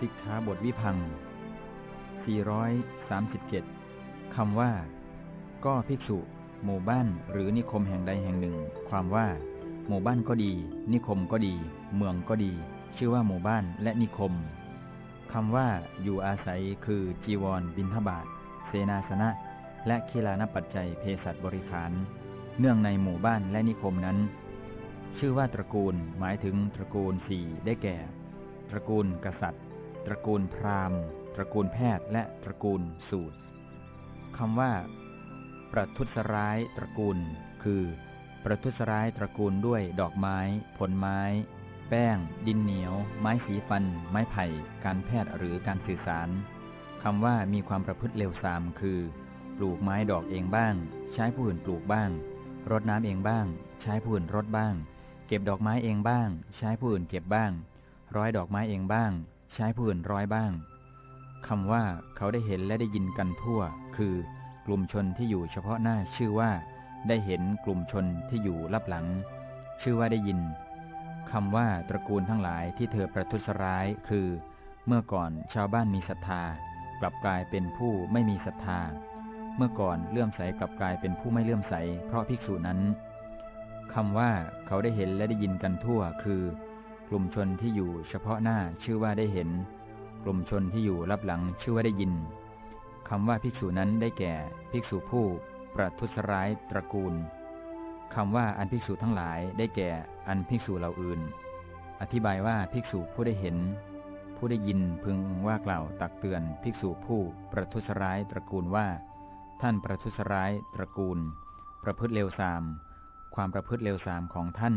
สิกขาบทวิพัง 437 คำว่า ก็ภิกษุ หมู่บ้านหรือนิคมแห่งใดแห่งหนึ่ง ความว่า หมู่บ้านก็ดี นิคมก็ดี เมืองก็ดี ชื่อว่าหมู่บ้านและนิคม คำว่า อยู่อาศัยคือจีวร บินทบาทเสนาสนะ และคีลานปัจจัยเภสัชบริขาร เนื่องในหมู่บ้านและนิคมนั้น ชื่อว่าตระกูลหมายถึงตระกูลสี่ได้แก่ ตระกูลกษัตริย์ ตระกูลพราหมณ์ ตระกูลแพทย์และตระกูลสูตรคำว่า ประทุษร้ายตระกูล คือ ประทุษร้ายตระกูลด้วยดอกไม้ ผลไม้ แป้ง ดินเหนียว ไม้สีฟัน ไม้ไผ่ การแพทย์หรือการสื่อสารคำว่ามีความประพฤติเลวทรามคือ ปลูกไม้ดอกเองบ้าง ใช้ผู้อื่นปลูกบ้าง รดน้ำเองบ้าง ใช้ผู้อื่นรดบ้าง เก็บดอกไม้เองบ้าง ใช้ผู้อื่นเก็บบ้าง ร้อยดอกไม้เองบ้าง ใช้ผู้อื่นร้อยบ้างคำว่าเขาได้เห็นและได้ยินกันทั่ว คือกลุ่มชนที่อยู่เฉพาะหน้าชื่อว่า ได้เห็นกลุ่มชนที่อยู่ลับหลัง ชื่อว่าได้ยินคำว่าตระกูลทั้งหลายที่เธอประทุษร้าย คือ เมื่อก่อนชาวบ้านมีศรัทธากลับกลายเป็นผู้ไม่มีศรัทธา เมื่อก่อนเลื่อมใสกลับกลายเป็นผู้ไม่เลื่อมใส เพราะภิกษุนั้นคำว่าเขาได้เห็นและได้ยินกันทั่ว คือ กลุ่มชนที่อยู่เฉพาะหน้าชื่อว่าได้เห็น กลุ่มชนที่อยู่รับหลังชื่อว่าได้ยินคำว่าภิกษุนั้นได้แก่ภิกษุผู้ประทุษร้ายตระกูลคำว่าอันภิกษุทั้งหลายได้แก่อันภิกษุเหล่าอื่น อธิบายว่าภิกษุผู้ได้เห็น ผู้ได้ยินพึงว่ากล่าวตักเตือนภิกษุผู้ประทุษร้ายตระกูลว่า ท่านประทุษร้ายตระกูล ประพฤติเลวทราม ความประพฤติเลวทรามของท่าน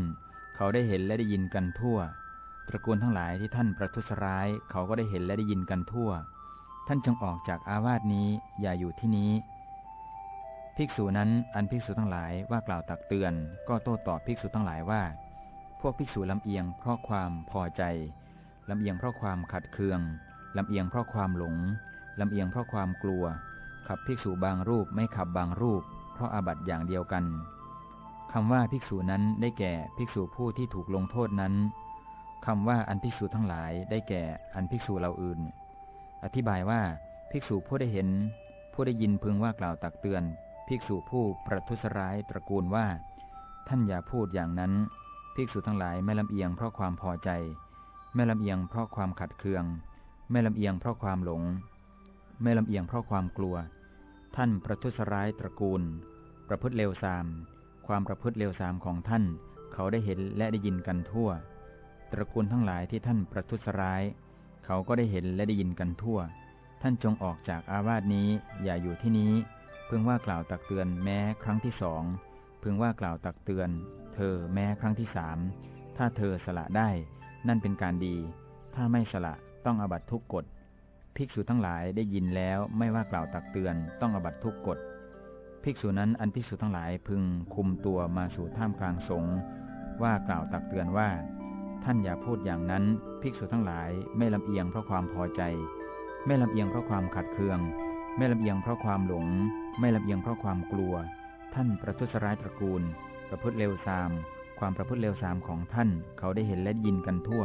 เขาได้เห็นและได้ยินกันทั่ว ตระกูลทั้งหลายที่ท่านประทุษร้ายเขาก็ได้เห็นและได้ยินกันทั่ว ท่านจงออกจากอาวาสนี้อย่าอยู่ที่นี้ ภิกษุนั้นอันภิกษุทั้งหลายว่ากล่าวตักเตือน ก็โต้ตอบภิกษุทั้งหลายว่า พวกภิกษุลำเอียงเพราะความพอใจลำเอียงเพราะความขัดเคืองลำเอียงเพราะความหลงลำเอียงเพราะความกลัว ขับภิกษุบางรูปไม่ขับบางรูป เพราะอาบัติอย่างเดียวกันคำว่าภิกษุนั้นได้แก่ภิกษุผู้ที่ถูกลงโทษนั้น คำว่าอันภิกษุทั้งหลายได้แก่อันภิกษุเราอื่น อธิบายว่าภิกษุผู้ได้เห็น ผู้ได้ยินพึงว่ากล่าวตักเตือน ภิกษุผู้ประทุษร้ายตระกูลว่า ท่านอย่าพูดอย่างนั้น ภิกษุทั้งหลายไม่ลำเอียงเพราะความพอใจ ไม่ลำเอียงเพราะความขัดเคือง ไม่ลำเอียงเพราะความหลง ไม่ลำเอียงเพราะความกลัว ท่านประทุษร้ายตระกูล ประพฤติเลวทราม ความประพฤติเลวทรามของท่าน เขาได้เห็นและได้ยินกันทั่ว ตระกูลทั้งหลายที่ท่านประทุษร้าย เขาก็ได้เห็นและได้ยินกันทั่ว ท่านจงออกจากอาวาสนี้อย่าอยู่ที่นี้ เพิ่งว่ากล่าวตักเตือนแม้ครั้งที่สองเพึงว่ากล่าวตักเตือน เธอแม้ครั้งที่สามถ้าเธอสละได้ นั่นเป็นการดี ถ้าไม่สละต้องอบัตทุกกฎภิกษุทั้งหลายได้ยินแล้วไม่ว่ากล่าวตักเตือนต้องอบัตทุกกฎภิกษุนั้นอันภิกษุทั้งหลายพึงคุมตัวมาสู่ท่ามกลางสงฆ์ว่ากล่าวตักเตือนว่า ท่านอย่าพูดอย่างนั้น ภิกษุทั้งหลายไม่ลำเอียงเพราะความพอใจ ไม่ลำเอียงเพราะความขัดเคือง ไม่ลำเอียงเพราะความหลง ไม่ลำเอียงเพราะความกลัว ท่านประทุษร้ายตระกูล ประพฤติเลวทราม ความประพฤติเลวทรามของท่าน เขาได้เห็นและยินกันทั่ว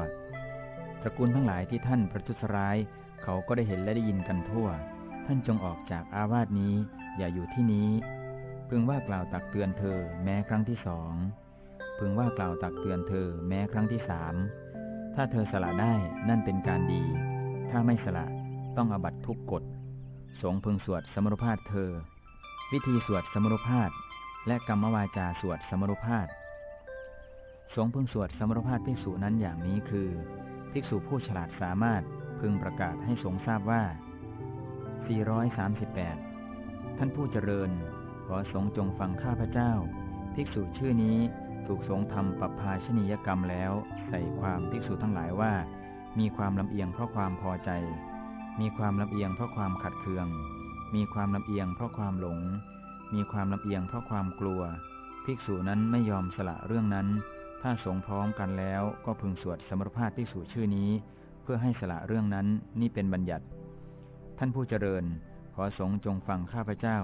ตระกูลทั้งหลายที่ท่านประทุษร้าย เขาก็ได้เห็นและได้ยินกันทั่ว ท่านจงออกจากอาวาสนี้ อย่าอยู่ที่นี้พึงว่ากล่าวตักเตือนเธอแม้ครั้งที่สอง พึงว่ากล่าวตักเตือนเธอแม้ครั้งที่สามถ้าเธอสละได้นั่นเป็นการดี ถ้าไม่สละต้องอบัตทุกกฎสงพึงสวดสมรุภาพเธอ วิธีสวดสมรุภาพและกรรมวาจาสวดสมรุภาพสงพึงสวดสมรภาพภิกษุนั้นอย่างนี้คือ ภิกษุผู้ฉลาดสามารถพึงประกาศให้สงทราบว่า 438 ท่านผู้เจริญ ขอสงจงฟังข้าพเจ้า ภิกษุชื่อนี้ ถูกสงทำปรับภาชนียกรรมแล้ว ใส่ความภิกษุทั้งหลายว่า มีความลำเอียงเพราะความพอใจ มีความลำเอียงเพราะความขัดเคือง มีความลำเอียงเพราะความหลง มีความลำเอียงเพราะความกลัว ภิกษุนั้นไม่ยอมสละเรื่องนั้น ถ้าสงพร้อมกันแล้วก็พึงสวดสมรภาพภิกษุชื่อนี้ เพื่อให้สละเรื่องนั้นนี่เป็นบัญญัติ ท่านผู้เจริญ ขอสงจงฟังข้าพเจ้า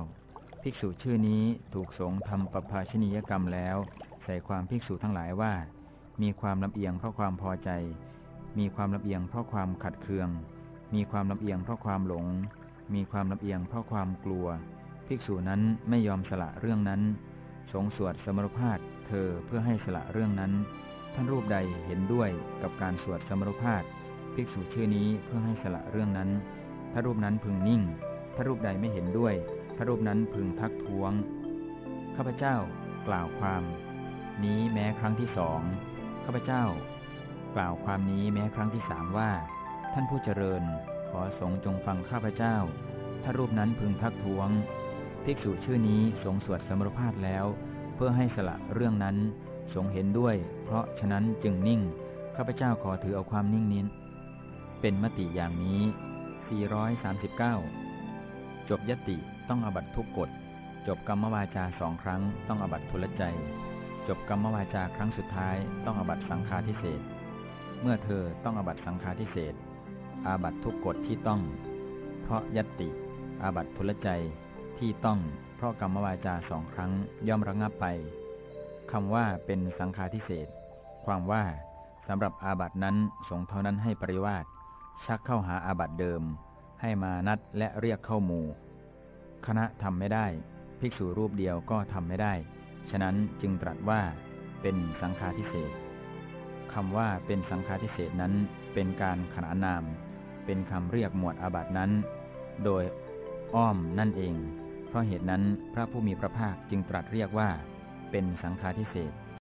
ภิกษุชื่อนี้ถูกสงทำปรภาชนียกรรมแล้ว ใส่ความภิกษุทั้งหลายว่า มีความลำเอียงเพราะความพอใจ มีความลำเอียงเพราะความขัดเคือง มีความลำเอียงเพราะความหลง มีความลำเอียงเพราะความกลัว ภิกษุนั้นไม่ยอมสละเรื่องนั้น สงสวดสมรภาพเธอเพื่อให้สละเรื่องนั้น ท่านรูปใดเห็นด้วยกับการสวดสมรภาพภิกษุชื่อนี้เพื่อให้สละเรื่องนั้น ถ้ารูปนั้นพึงนิ่ง ถ้ารูปใดไม่เห็นด้วย ถ้ารูปนั้นพึงทักท้วง ข้าพเจ้ากล่าวความ นี้แม้ครั้งที่สองข้าพเจ้า กล่าวความนี้แม้ครั้งที่สามว่า ท่านผู้เจริญ ขอสงฆ์จงฟังข้าพเจ้า ถ้ารูปนั้นพึงทักท้วง ภิกษุชื่อนี้สงสวดสมรภาพแล้ว เพื่อให้สละเรื่องนั้นสงเห็นด้วย เพราะฉะนั้นจึงนิ่ง ข้าพเจ้าขอถือเอาความนิ่งนี้เป็นมติอย่างนี้ 439 จบยติต้องอบัตทุกกฎ จบกรรมวาจาสองครั้งต้องอบัตทุลใจ จบกรรมวาจาครั้งสุดท้ายต้องอบัตสังฆาทิเศษ เมื่อเธอต้องอบัตสังฆาทิเศษ อาบัตทุกกฎที่ต้อง เพราะยติ อาบัตทุลใจที่ต้อง เพราะกรรมวาจาสองครั้งย่อมระงับไปคำว่าเป็นสังฆาทิเศษ ความว่าสำหรับอาบัตนั้นสงเท่านั้นให้ปริวาสชักเข้าหาอาบัตเดิม ให้มานัดและเรียกเข้าหมู่ คณะทำไม่ได้ ภิกษุรูปเดียวก็ทำไม่ได้ ฉะนั้นจึงตรัสว่าเป็นสังฆาทิเศษคำว่าเป็นสังฆาทิเศษนั้นเป็นการขนานนาม เป็นคำเรียกหมวดอาบัตินั้น โดยอ้อมนั่นเอง เพราะเหตุนั้นพระผู้มีพระภาคจึงตรัสเรียกว่า เป็นสังฆาทิเศษ